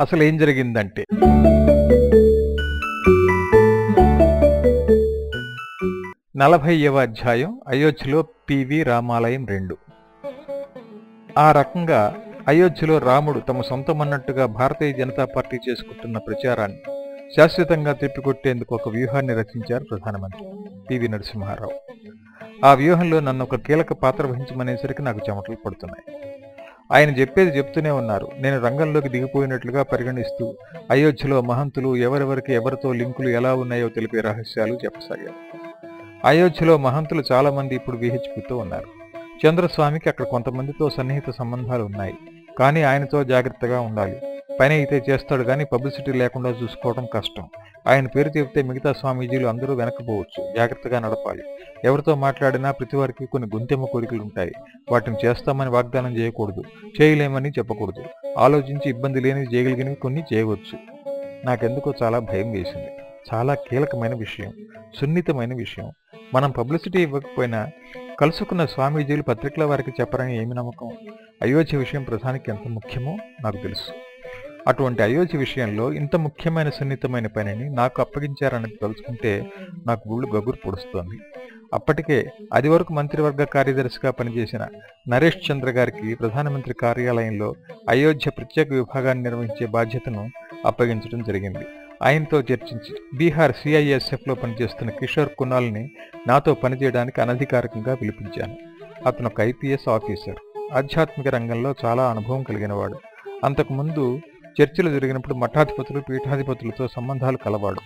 అసలు ఏం జరిగిందంటే నలభైవ అధ్యాయం అయోధ్యలో పివి రామాలయం రెండు. ఆ రకంగా అయోధ్యలో రాముడు తమ సొంతమన్నట్టుగా భారతీయ జనతా పార్టీ చేసుకుంటున్న ప్రచారాన్ని శాశ్వతంగా తిప్పికొట్టేందుకు ఒక వ్యూహాన్ని రచించారు ప్రధానమంత్రి పివి నరసింహారావు. ఆ వ్యూహంలో నన్ను ఒక కీలక పాత్ర వహించమనేసరికి నాకు చెమటలు పడుతున్నాయి. ఆయన చెప్పేది చెప్తూనే ఉన్నారు. నేను రంగంలోకి దిగిపోయినట్లుగా పరిగణిస్తూ అయోధ్యలో మహంతులు ఎవరెవరికి ఎవరితో లింకులు ఎలా ఉన్నాయో తెలిపే రహస్యాలు చెప్పసాగారు. అయోధ్యలో మహంతులు చాలామంది ఇప్పుడు విహెచ్పితో ఉన్నారు. చంద్రస్వామికి అక్కడ కొంతమందితో సన్నిహిత సంబంధాలు ఉన్నాయి. కానీ ఆయనతో జాగ్రత్తగా ఉండాలి. పని అయితే చేస్తాడు కానీ పబ్లిసిటీ లేకుండా చూసుకోవడం కష్టం. ఆయన పేరు చెబితే మిగతా స్వామీజీలు అందరూ వెనకపోవచ్చు. జాగ్రత్తగా నడపాలి. ఎవరితో మాట్లాడినా ప్రతి వారికి కొన్ని గుంతెమ్మ కోరికలు ఉంటాయి వాటిని చేస్తామని వాగ్దానం చేయకూడదు. చేయలేమని చెప్పకూడదు. ఆలోచించి ఇబ్బంది లేని చేయగలిగినవి కొన్ని చేయవచ్చు. నాకెందుకో చాలా భయం వేసింది. చాలా కీలకమైన విషయం. సున్నితమైన విషయం. మనం పబ్లిసిటీ ఇవ్వకపోయినా కలుసుకున్న స్వామీజీలు పత్రికల వారికి చెప్పరని ఏమి నమ్మకం? అయోధ్య విషయం ప్రధానికి ఎంత ముఖ్యమో నాకు తెలుసు. అటువంటి అయోధ్య విషయంలో ఇంత ముఖ్యమైన సున్నితమైన పనిని నాకు అప్పగించారన్నది తలుచుకుంటే నాకు గుళ్ళు గగురు పొడుస్తోంది. అప్పటికే అది వరకు మంత్రివర్గ కార్యదర్శిగా పనిచేసిన నరేష్ చంద్ర గారికి ప్రధానమంత్రి కార్యాలయంలో అయోధ్య ప్రత్యేక విభాగాన్ని నిర్వహించే బాధ్యతను అప్పగించడం జరిగింది. ఆయనతో చర్చించి బీహార్ సిఐఎస్ఎఫ్లో పనిచేస్తున్న కిషోర్ కునాల్ని నాతో పనిచేయడానికి అనధికారికంగా పిలిపించాను. అతను ఒక ఐపీఎస్ ఆఫీసర్. ఆధ్యాత్మిక రంగంలో చాలా అనుభవం కలిగినవాడు. అంతకుముందు చర్చలు జరిగినప్పుడు మఠాధిపతులు పీఠాధిపతులతో సంబంధాలు కలవాడు.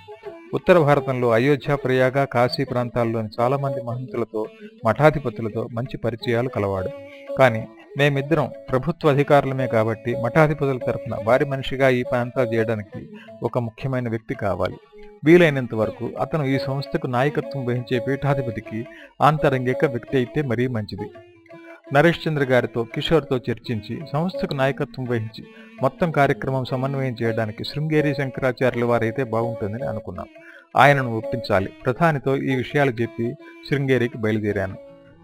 ఉత్తర భారతంలో అయోధ్య ప్రయాగ కాశీ ప్రాంతాల్లోని చాలామంది మహంతులతో మఠాధిపతులతో మంచి పరిచయాలు కలవాడు. కానీ మేమిద్దరం ప్రభుత్వ అధికారులమే కాబట్టి మఠాధిపతుల తరఫున వారి మనిషిగా ఈ ప్రాంతాలు చేయడానికి ఒక ముఖ్యమైన వ్యక్తి కావాలి. వీలైనంత వరకు అతను ఈ సంస్థకు నాయకత్వం వహించే పీఠాధిపతికి ఆంతరంగిక వ్యక్తి అయితే మరీ మంచిది. నరేష్ చంద్ర గారితో కిషోర్తో చర్చించి సంస్థకు నాయకత్వం వహించి మొత్తం కార్యక్రమం సమన్వయం చేయడానికి శృంగేరి శంకరాచార్యుల వారైతే బాగుంటుందని అనుకున్నాం. ఆయనను ఒప్పించాలి. ప్రధానితో ఈ విషయాలు చెప్పి శృంగేరికి బయలుదేరాను.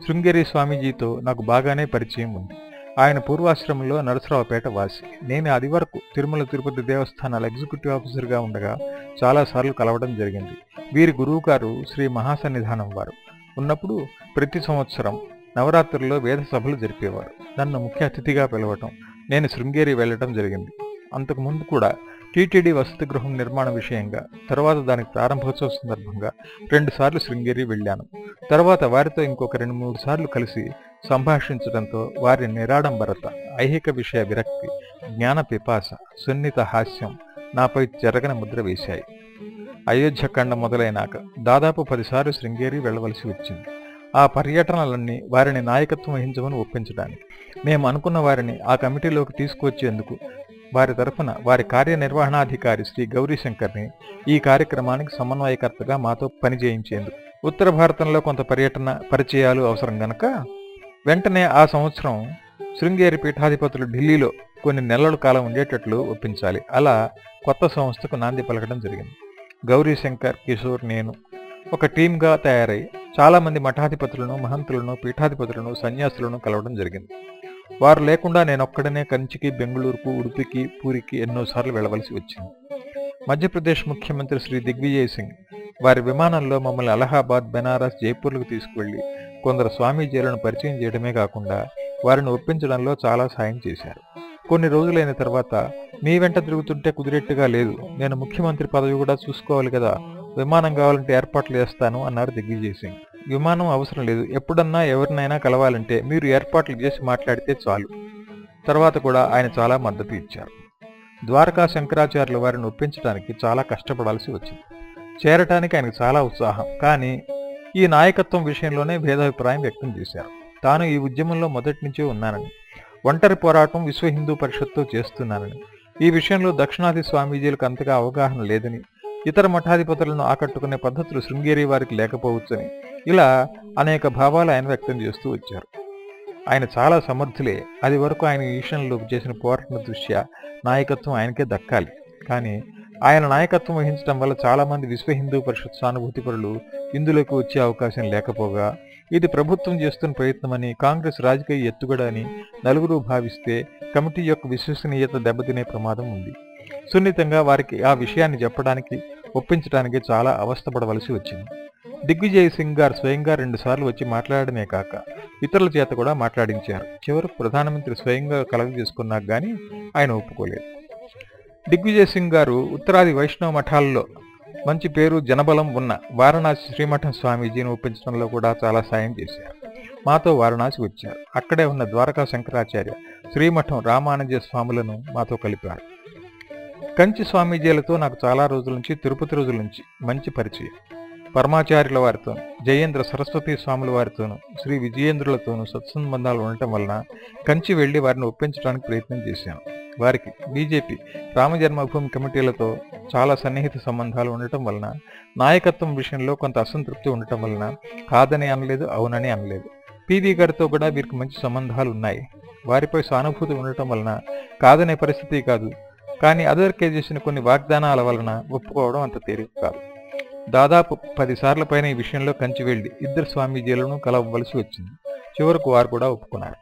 శృంగేరి స్వామీజీతో నాకు బాగానే పరిచయం ఉంది. ఆయన పూర్వాశ్రమంలో నరసరావుపేట వాసి. నేను అది వరకు తిరుమల తిరుపతి దేవస్థానాల ఎగ్జిక్యూటివ్ ఆఫీసర్గా ఉండగా చాలాసార్లు కలవడం జరిగింది. వీరి గురువు గారు శ్రీ మహాసన్నిధానం వారు. ఉన్నప్పుడు ప్రతి సంవత్సరం నవరాత్రుల్లో వేద సభలు జరిపేవారు. నన్ను ముఖ్య అతిథిగా పిలవటం నేను శృంగేరి వెళ్ళటం జరిగింది. అంతకుముందు కూడా టీటీడీ వసతి గృహం నిర్మాణ విషయంగా తర్వాత దానికి ప్రారంభోత్సవ సందర్భంగా రెండుసార్లు శృంగేరి వెళ్ళాను. తర్వాత వారితో ఇంకొక రెండు మూడు సార్లు కలిసి సంభాషించడంతో వారి నిరాడంబరత ఐహిక విషయ విరక్తి జ్ఞాన పిపాస సున్నిత హాస్యం నాపై జరగని ముద్ర వేశాయి. అయోధ్యఖండ మొదలైనాక దాదాపు పదిసార్లు శృంగేరి వెళ్ళవలసి వచ్చింది. ఆ పర్యటనలన్నీ వారిని నాయకత్వం వహించమని ఒప్పించడానికి. మేము అనుకున్న వారిని ఆ కమిటీలోకి తీసుకువచ్చేందుకు వారి తరఫున వారి కార్యనిర్వహణాధికారి శ్రీ గౌరీశంకర్ని ఈ కార్యక్రమానికి సమన్వయకర్తగా మాతో పనిచేయించేందుకు. ఉత్తర భారతంలో కొంత పర్యటన పరిచయాలు అవసరం గనక వెంటనే ఆ సంవత్సరం శృంగేరి పీఠాధిపతులు ఢిల్లీలో కొన్ని నెలల కాలం ఉండేటట్లు ఒప్పించాలి. అలా కొత్త సంస్థకు నాంది పలకడం జరిగింది. గౌరీశంకర్ కిషోర్ నేను ఒక టీమ్గా తయారై చాలామంది మఠాధిపతులను మహంతులను పీఠాధిపతులను సన్యాసులను కలవడం జరిగింది. వారు లేకుండా నేనొక్కడనే కంచికి బెంగళూరుకు ఉడుపికి పూరికి ఎన్నోసార్లు వెళ్ళవలసి వచ్చింది. మధ్యప్రదేశ్ ముఖ్యమంత్రి శ్రీ దిగ్విజయ్ సింగ్ వారి విమానంలో మమ్మల్ని అలహాబాద్ బెనారస్ జైపూర్లకు తీసుకువెళ్ళి కొందరు స్వామీజీలను పరిచయం చేయడమే కాకుండా వారిని ఒప్పించడంలో చాలా సాయం చేశారు. కొన్ని రోజులైన తర్వాత మీ వెంట తిరుగుతుంటే కుదిరేట్టుగా లేదు. నేను ముఖ్యమంత్రి పదవి కూడా చూసుకోవాలి కదా. విమానం కావాలంటే ఏర్పాట్లు చేస్తాను అన్నారు దిగ్విజయ్ సింగ్. విమానం అవసరం లేదు. ఎప్పుడన్నా ఎవరినైనా కలవాలంటే మీరు ఏర్పాట్లు చేసి మాట్లాడితే చాలు. తర్వాత కూడా ఆయన చాలా మద్దతు ఇచ్చారు. ద్వారకా శంకరాచార్యుల వారిని ఒప్పించడానికి చాలా కష్టపడాల్సి వచ్చింది. చేరటానికి ఆయనకు చాలా ఉత్సాహం. కానీ ఈ నాయకత్వం విషయంలోనే భేదాభిప్రాయం వ్యక్తం చేశారు. తాను ఈ ఉద్యమంలో మొదటి నుంచే ఉన్నానని ఒంటరి పోరాటం విశ్వ హిందూ పరిషత్తో చేస్తున్నానని ఈ విషయంలో దక్షిణాది స్వామీజీలకు అంతగా అవగాహన లేదని ఇతర మఠాధిపతులను ఆకట్టుకునే పద్ధతులు శృంగేరి వారికి లేకపోవచ్చని ఇలా అనేక భావాలు ఆయన వ్యక్తం చేస్తూ వచ్చారు. ఆయన చాలా సమర్థులే. అది వరకు ఆయన ఈ చేసిన పోరాటం దృష్ట్యా నాయకత్వం ఆయనకే దక్కాలి. కానీ ఆయన నాయకత్వం వహించడం వల్ల చాలామంది విశ్వ హిందూ పరిషత్ సానుభూతిపరులు ఇందులోకి వచ్చే అవకాశం లేకపోగా ఇది ప్రభుత్వం చేస్తున్న ప్రయత్నమని కాంగ్రెస్ రాజకీయ ఎత్తుగడ అని నలుగురు భావిస్తే కమిటీ యొక్క విశ్వసనీయత దెబ్బతినే ప్రమాదం ఉంది. సున్నితంగా వారికి ఆ విషయాన్ని చెప్పడానికి ఒప్పించడానికి చాలా అవస్థపడవలసి వచ్చింది. దిగ్విజయ్ సింగ్ గారు స్వయంగా రెండుసార్లు వచ్చి మాట్లాడమే కాక ఇతరుల చేత కూడా మాట్లాడించారు. చివరకు ప్రధానమంత్రి స్వయంగా కలగ చేసుకున్నాక గానీ ఆయన ఒప్పుకోలేదు. దిగ్విజయ్ సింగ్ గారు ఉత్తరాది వైష్ణవ మఠాల్లో మంచి పేరు జనబలం ఉన్న వారణాసి శ్రీమఠం స్వామీజీని ఒప్పించడంలో కూడా చాలా సాయం చేశారు. మాతో వారణాసి వచ్చారు. అక్కడే ఉన్న ద్వారకా శంకరాచార్య శ్రీమఠం రామానుజ స్వాములను మాతో కలిపారు. కంచి స్వామీజీలతో నాకు చాలా రోజుల నుంచి తిరుపతి రోజుల నుంచి మంచి పరిచయం. పరమాచార్యుల వారితో జయేంద్ర సరస్వతి స్వాముల వారితోనూ శ్రీ విజయేంద్రులతోనూ సత్సంబంధాలు ఉండటం వలన కంచి వెళ్ళి వారిని ఒప్పించడానికి ప్రయత్నం చేశాను. వారికి బీజేపీ రామజన్మభూమి కమిటీలతో చాలా సన్నిహిత సంబంధాలు ఉండటం వలన నాయకత్వం విషయంలో కొంత అసంతృప్తి ఉండటం వలన కాదని అనలేదు అవునని అనలేదు. పీవీ గారితో కూడా వీరికి మంచి సంబంధాలు ఉన్నాయి. వారిపై సానుభూతి ఉండటం వలన కాదనే పరిస్థితి కాదు. కానీ అదర్కే చేసిన కొన్ని వాగ్దానాల వలన ఒప్పుకోవడం అంత తేలిక కాదు. దాదాపు పదిసార్ల పైన ఈ విషయంలో కంచి వెళ్ళి ఇద్దరు స్వామీజీలను కలవవలసి వచ్చింది. చివరకు వారు కూడా ఒప్పుకున్నారు.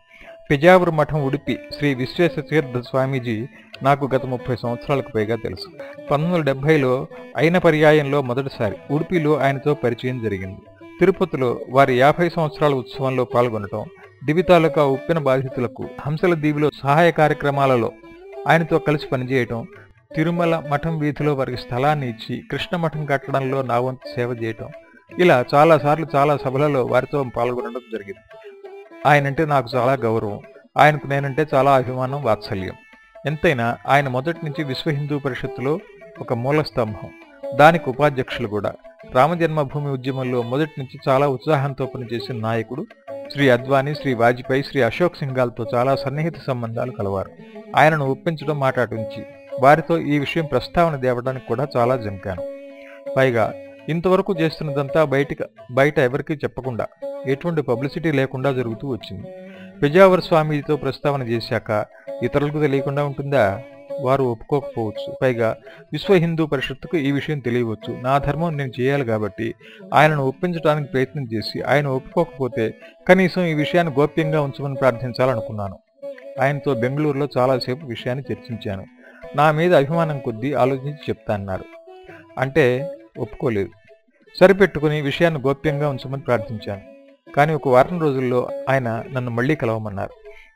పెజావర్ మఠం ఉడిపి శ్రీ విశ్వేశ తీర్థ స్వామీజీ నాకు గత ముప్పై సంవత్సరాలకు పైగా తెలుసు. పంతొమ్మిది వందల డెబ్బైలో అయిన పర్యాయంలో మొదటిసారి ఉడిపిలో ఆయనతో పరిచయం జరిగింది. తిరుపతిలో వారి యాభై సంవత్సరాల ఉత్సవంలో పాల్గొనటం దివి తాలూకా ఉప్పిన బాధితులకు హంసల దీవిలో సహాయ కార్యక్రమాలలో ఆయనతో కలిసి పనిచేయటం తిరుమల మఠం వీధిలో వారికి స్థలాన్ని ఇచ్చి కృష్ణ మఠం కట్టడంలో నా వంతు సేవ చేయటం ఇలా చాలా సార్లు చాలా సభలలో వారితో పాల్గొనడం జరిగింది. ఆయనంటే నాకు చాలా గౌరవం. ఆయనకు నేనంటే చాలా అభిమానం వాత్సల్యం. ఎంతైనా ఆయన మొదటి నుంచి విశ్వ హిందూ పరిషత్తులో ఒక మూల స్తంభం. దానికి ఉపాధ్యక్షులు కూడా. రామజన్మభూమి ఉద్యమంలో మొదటి నుంచి చాలా ఉత్సాహంతో పనిచేసిన నాయకుడు శ్రీ అద్వానీ శ్రీ వాజ్పేయి శ్రీ అశోక్ సింఘాల్తో చాలా సన్నిహిత సంబంధాలు కలవారు. ఆయనను ఒప్పించడం మాటాటుంచి వారితో ఈ విషయం ప్రస్తావన దేవడానికి కూడా చాలా జంకాను. పైగా ఇంతవరకు చేస్తున్నదంతా బయటికి బయట ఎవరికీ చెప్పకుండా ఎటువంటి పబ్లిసిటీ లేకుండా జరుగుతూ వచ్చింది. పెజావర్ స్వామితో ప్రస్తావన చేశాక ఇతరులకు తెలియకుండా ఉంటుందా? వారు ఒప్పుకోకపోవచ్చు. పైగా విశ్వ హిందూ పరిషత్తుకు ఈ విషయం తెలియవచ్చు. నా ధర్మం నేను చేయాలి కాబట్టి ఆయనను ఒప్పించడానికి ప్రయత్నం చేసి ఆయన ఒప్పుకోకపోతే కనీసం ఈ విషయాన్ని గోప్యంగా ఉంచమని ప్రార్థించాలనుకున్నాను. ఆయనతో బెంగళూరులో చాలాసేపు విషయాన్ని చర్చించాను. నా మీద అభిమానం కొద్దీ ఆలోచించి చెప్తాన్నారు అంటే ఒప్పుకోలేదు. సరిపెట్టుకుని విషయాన్ని గోప్యంగా ఉంచమని ప్రార్థించాను. కానీ ఒక వారం రోజుల్లో ఆయన నన్ను మళ్ళీ కలవమన్నారు.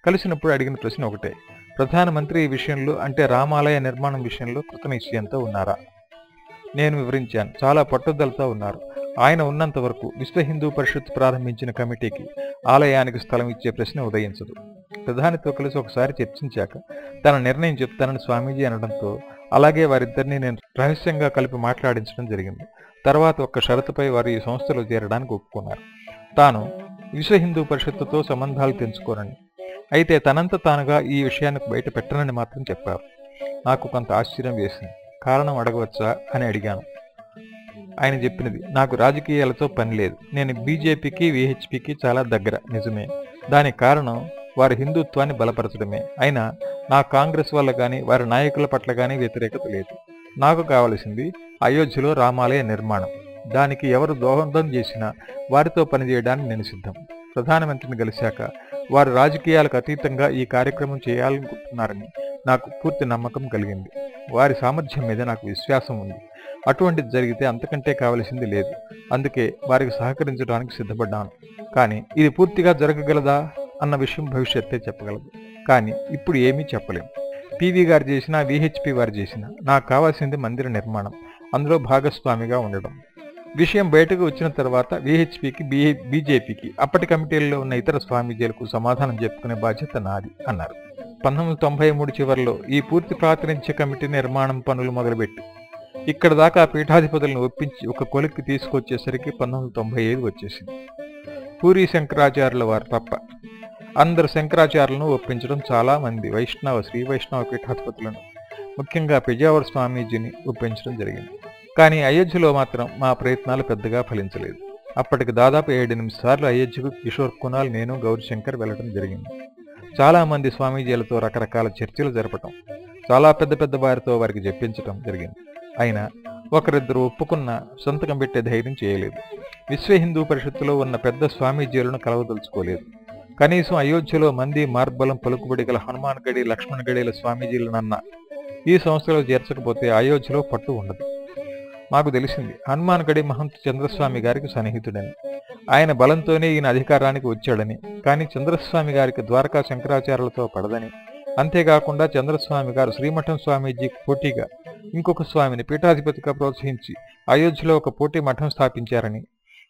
కలిసినప్పుడు అడిగిన ప్రశ్న ఒకటే. ప్రధానమంత్రి ఈ విషయంలో అంటే రామాలయ నిర్మాణం విషయంలో కృతనిశ్చయంతో ఉన్నారా? నేను వివరించాను. చాలా పట్టుదలతో ఉన్నారు. ఆయన ఉన్నంత వరకు విశ్వ హిందూ పరిషత్ ప్రారంభించిన కమిటీకి ఆలయానికి స్థలం ఇచ్చే ప్రశ్న ఉదయించదు. ప్రధానితో కలిసి ఒకసారి చర్చించాక తన నిర్ణయం చెప్తానని స్వామీజీ అనడంతో అలాగే వారిద్దరిని నేను రహస్యంగా కలిపి మాట్లాడించడం జరిగింది. తర్వాత ఒక్క షరతుపై వారు ఈ సంస్థలో చేరడానికి ఒప్పుకున్నారు. తాను విశ్వ హిందూ పరిషత్తుతో సంబంధాలు తెంచుకోరని అయితే తనంత తానుగా ఈ విషయానికి బయట పెట్టనని మాత్రం చెప్పారు. నాకు కొంత ఆశ్చర్యం వేసింది. కారణం అడగవచ్చా? అని అడిగాను. ఆయన చెప్పినది నాకు రాజకీయాలతో పని లేదు. నేను బీజేపీకి విహెచ్పికి చాలా దగ్గర నిజమే. దానికి కారణం వారి హిందుత్వాన్ని బలపరచడమే. అయినా నా కాంగ్రెస్ వల్ల కానీ వారి నాయకుల పట్ల కానీ వ్యతిరేకత లేదు. నాకు కావలసింది అయోధ్యలో రామాలయ నిర్మాణం. దానికి ఎవరు దోహదం చేసినా వారితో పనిచేయడానికి నేను సిద్ధం. ప్రధానమంత్రిని కలిశాక వారు రాజకీయాలకు అతీతంగా ఈ కార్యక్రమం చేయాలనుకుంటున్నారని నాకు పూర్తి నమ్మకం కలిగింది. వారి సామర్థ్యం మీద నాకు విశ్వాసం ఉంది. అటువంటిది జరిగితే అంతకంటే కావలసింది లేదు. అందుకే వారికి సహకరించడానికి సిద్ధపడ్డాను. కానీ ఇది పూర్తిగా జరగగలదా అన్న విషయం భవిష్యత్తే చెప్పగలదు. కానీ ఇప్పుడు ఏమీ చెప్పలేం. పీవీ గారు చేసినా విహెచ్పి వారు చేసినా నాకు కావాల్సింది మందిర నిర్మాణం. అందులో భాగస్వామిగా ఉండడం. విషయం బయటకు వచ్చిన తర్వాత విహెచ్పికి బీజేపీకి అప్పటి కమిటీల్లో ఉన్న ఇతర స్వామీజీలకు సమాధానం చెప్పుకునే బాధ్యత నాది అన్నారు. పంతొమ్మిది తొంభై మూడు చివరిలో ఈ పూర్తి ప్రాతినిధ్య కమిటీ నిర్మాణం పనులు మొదలుపెట్టి. ఇక్కడ దాకా పీఠాధిపతులను ఒప్పించి ఒక కొలిక్కి తీసుకొచ్చేసరికి పంతొమ్మిది తొంభై ఐదు వచ్చేసింది. పూరి శంకరాచార్యుల వారు తప్ప అందరు శంకరాచార్యులను ఒప్పించడం చాలా మంది వైష్ణవ శ్రీ వైష్ణవ పీఠాధిపతులను ముఖ్యంగా పెజావర్ స్వామీజీని ఒప్పించడం జరిగింది. కానీ అయోధ్యలో మాత్రం మా ప్రయత్నాలు పెద్దగా ఫలించలేదు. అప్పటికి దాదాపు ఏడెనిమిది సార్లు అయోధ్యకు కిషోర్ కునాల్ నేను గౌరీశంకర్ వెళ్ళడం జరిగింది. చాలామంది స్వామీజీలతో రకరకాల చర్చలు జరపటం చాలా పెద్ద పెద్ద వారితో వారికి చెప్పించటం జరిగింది. అయినా ఒకరిద్దరు ఒప్పుకున్న సంతకం పెట్టే ధైర్యం చేయలేదు. విశ్వ హిందూ పరిషత్తులో ఉన్న పెద్ద స్వామీజీలను కలవదలుచుకోలేదు. కనీసం అయోధ్యలో మంది మార్బలం పలుకుబడి గల హనుమాన్ గడి లక్ష్మణ్ గడిల స్వామీజీలనన్న ఈ సంస్థలో చేర్చకపోతే అయోధ్యలో పట్టు ఉండదు. మాకు తెలిసింది. హనుమాన్ గడి మహంత్ చంద్రస్వామి గారికి సన్నిహితుడని. ఆయన బలంతోనే ఈయన అధికారానికి వచ్చాడని కానీ చంద్రస్వామి గారికి ద్వారకా శంకరాచార్యులతో పడదని. అంతేకాకుండా చంద్రస్వామి గారు శ్రీమఠం స్వామీజీకి పోటీగా ఇంకొక స్వామిని పీఠాధిపతిగా ప్రోత్సహించి అయోధ్యలో ఒక పోటీ మఠం స్థాపించారని.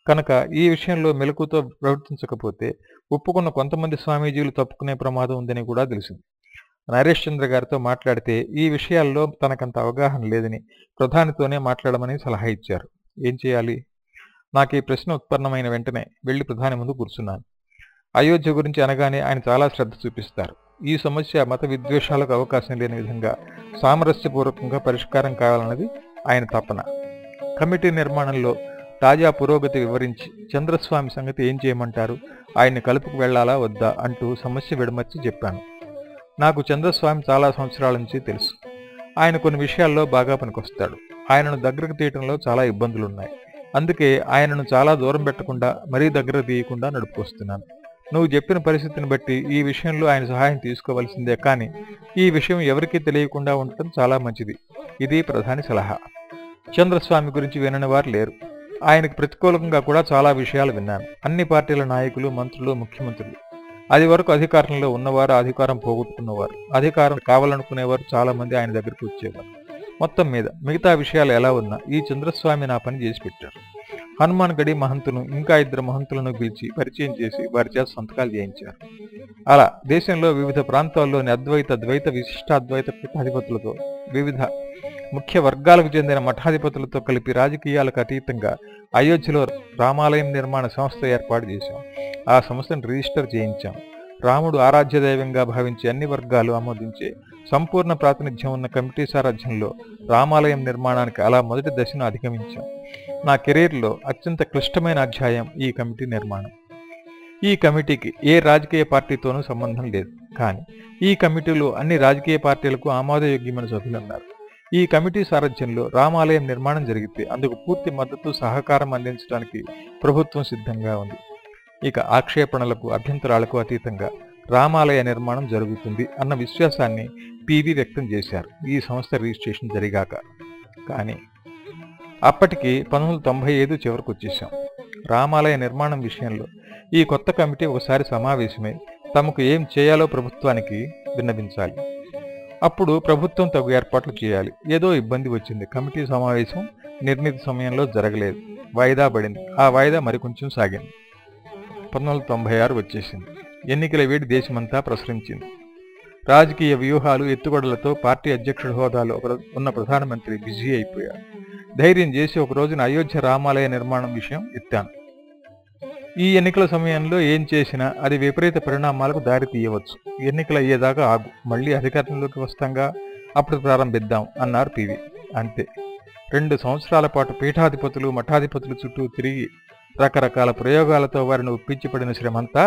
కనుక ఈ విషయంలో మెలకుతో ప్రవర్తించకపోతే ఒప్పుకున్న కొంతమంది స్వామీజీలు తప్పుకునే ప్రమాదం ఉందని కూడా తెలిసింది. నరేష్ చంద్ర గారితో మాట్లాడితే ఈ విషయాల్లో తనకంత అవగాహన లేదని ప్రధానితోనే మాట్లాడమని సలహా ఇచ్చారు. ఏం చేయాలి? నాకు ఈ ప్రశ్న ఉత్పన్నమైన వెంటనే వెళ్ళి ప్రధాని ముందు కూర్చున్నాను. అయోధ్య గురించి అనగానే ఆయన చాలా శ్రద్ధ చూపిస్తారు. ఈ సమస్య మత విద్వేషాలకు అవకాశం లేని విధంగా సామరస్యపూర్వకంగా పరిష్కారం కావాలన్నది ఆయన తపన. కమిటీ నిర్మాణంలో తాజా పురోగతి వివరించి చంద్రస్వామి సంగతి ఏం చేయమంటారు? ఆయన్ని కలుపుకు వెళ్ళాలా వద్దా అంటూ సమస్య విడమర్చి చెప్పాను. నాకు చంద్రస్వామి చాలా సంవత్సరాల నుంచి తెలుసు. ఆయన కొన్ని విషయాల్లో బాగా పనికొస్తాడు. ఆయనను దగ్గరకు తీయటంలో చాలా ఇబ్బందులున్నాయి. అందుకే ఆయనను చాలా దూరం పెట్టకుండా మరీ దగ్గర తీయకుండా నడుపుకొస్తున్నాను. నువ్వు చెప్పిన పరిస్థితిని బట్టి ఈ విషయంలో ఆయన సహాయం తీసుకోవలసిందే కానీ ఈ విషయం ఎవరికీ తెలియకుండా ఉండటం చాలా మంచిది. ఇది ప్రధాని సలహా. చంద్రస్వామి గురించి వినని వారు లేరు. ఆయనకు ప్రతికూలంగా కూడా చాలా విషయాలు విన్నాను. అన్ని పార్టీల నాయకులు మంత్రులు ముఖ్యమంత్రులు. అది వరకు అధికారంలో ఉన్నవారు అధికారం పోగొట్టుకున్నవారు. అధికారం కావాలనుకునేవారు చాలా మంది ఆయన దగ్గరికి వచ్చేవారు. మొత్తం మీద మిగతా విషయాలు ఎలా ఉన్నా ఈ చంద్రస్వామి నా పని చేసి పెట్టారు. హనుమాన్ గడి మహంతును ఇంకా ఇద్దరు మహంతులను పిలిచి పరిచయం చేసి వారి చేత సంతకాలు చేయించారు. అలా దేశంలో వివిధ ప్రాంతాల్లోని అద్వైత ద్వైత విశిష్టాద్వైత పీఠాధిపతులతో వివిధ ముఖ్య వర్గాలకు చెందిన మఠాధిపతులతో కలిపి రాజకీయాలకు అతీతంగా అయోధ్యలో రామాలయం నిర్మాణ సంస్థ ఏర్పాటు చేశాం. ఆ సంస్థను రిజిస్టర్ చేయించాం. రాముడు ఆరాధ్య దైవంగా భావించే అన్ని వర్గాలు ఆమోదించే సంపూర్ణ ప్రాతినిధ్యం ఉన్న కమిటీ సారథ్యంలో రామాలయం నిర్మాణానికి అలా మొదటి దశను అధిగమించాం. నా కెరీర్లో అత్యంత క్లిష్టమైన అధ్యాయం ఈ కమిటీ నిర్మాణం. ఈ కమిటీకి ఏ రాజకీయ పార్టీతోనూ సంబంధం లేదు. కానీ ఈ కమిటీలో అన్ని రాజకీయ పార్టీలకు ఆమోదయోగ్యమైన సభ్యులున్నారు ఈ కమిటీ సారథ్యంలో రామాలయం నిర్మాణం జరిగితే అందుకు పూర్తి మద్దతు సహకారం అందించడానికి ప్రభుత్వం సిద్ధంగా ఉంది. ఇక ఆక్షేపణలకు అభ్యంతరాలకు అతీతంగా రామాలయ నిర్మాణం జరుగుతుంది అన్న విశ్వాసాన్ని పీవీ వ్యక్తం చేశారు. ఈ సంస్థ రిజిస్ట్రేషన్ జరిగాక. కానీ అప్పటికి పంతొమ్మిది తొంభై ఐదు చివరకు వచ్చేసాం. రామాలయ నిర్మాణం విషయంలో ఈ కొత్త కమిటీ ఒకసారి సమావేశమై తమకు ఏం చేయాలో ప్రభుత్వానికి విన్నవించాలి. అప్పుడు ప్రభుత్వం తగు ఏర్పాట్లు చేయాలి. ఏదో ఇబ్బంది వచ్చింది. కమిటీ సమావేశం నిర్ణీత సమయంలో జరగలేదు. వాయిదా పడింది. ఆ వాయిదా మరికొంచెం సాగింది. పంతొమ్మిది తొంభై ఆరు వచ్చేసింది. ఎన్నికల వేడి దేశమంతా ప్రసరించింది. రాజకీయ వ్యూహాలు ఎత్తుగడలతో పార్టీ అధ్యక్షుడి హోదాలో ఉన్న ప్రధానమంత్రి బిజీ అయిపోయారు. ధైర్యం చేసి ఒక రోజున అయోధ్య రామాలయ నిర్మాణం విషయం ఎత్తాను. ఈ ఎన్నికల సమయంలో ఏం చేసినా అది విపరీత పరిణామాలకు దారి తీయవచ్చు. ఎన్నికలు అయ్యేదాకా ఆగు. మళ్ళీ అధికారంలోకి వస్తాంగా అప్పుడు ప్రారంభిద్దాం అన్నారు పివి. అంతే. రెండు సంవత్సరాల పాటు పీఠాధిపతులు మఠాధిపతులు చుట్టూ తిరిగి రకరకాల ప్రయోగాలతో వారిని ఒప్పించి పడిన శ్రమంతా